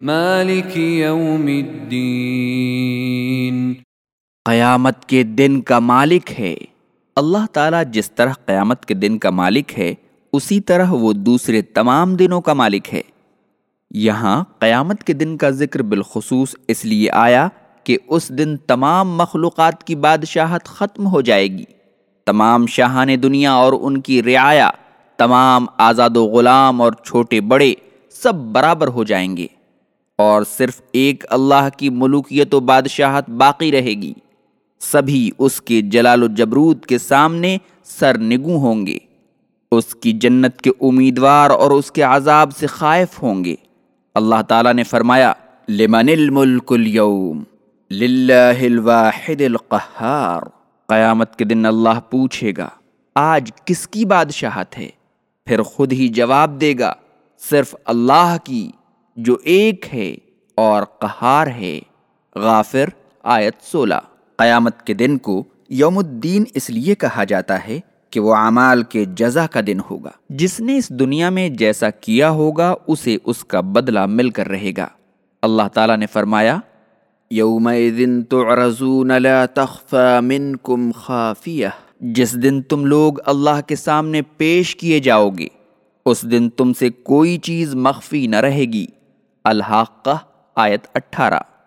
مالك يوم الدين قیامت کے دن کا مالک ہے۔ اللہ تعالیٰ جس طرح قیامت کے دن کا مالک ہے، اسی طرح وہ دوسرے تمام دنوں کا مالک ہے۔ یہاں قیامت کے دن کا ذکر بالخصوص اس لیے آیا کہ اس دن تمام مخلوقات کی بادشاہت ختم ہو جائے گی۔ تمام شاہان دنیا اور ان کی رعایا، تمام آزاد و غلام اور چھوٹے بڑے سب برابر ہو جائیں گے۔ اور صرف ایک اللہ کی ملوکیت و بادشاہت باقی رہے گی۔ سبھی اس کے جلال و جبرود کے سامنے سر نگو ہوں گے۔ اس کی جنت کے امیدوار اور اس کے عذاب سے خائف ہوں گے۔ اللہ تعالیٰ نے فرمایا، لمن الملک اليوم؟ للہ الواحد القہار۔ قیامت کے دن اللہ پوچھے گا، آج کس کی بادشاہت ہے؟ پھر خود ہی جواب دے گا، صرف اللہ کی۔ جو ایک ہے اور قہار ہے۔ غافر، آیت سولہ۔ قیامت کے دن کو یوم الدین اس لیے کہا جاتا ہے کہ وہ اعمال کے جزا کا دن ہوگا۔ جس نے اس دنیا میں جیسا کیا ہوگا، اسے اس کا بدلہ مل کر رہے گا۔ اللہ تعالیٰ نے فرمایا یوم خافیہ۔ جس دن تم لوگ اللہ کے سامنے پیش کیے جاؤ گے، اس دن تم سے کوئی چیز مخفی نہ رہے گی۔ الحاقہ آیت اٹھارہ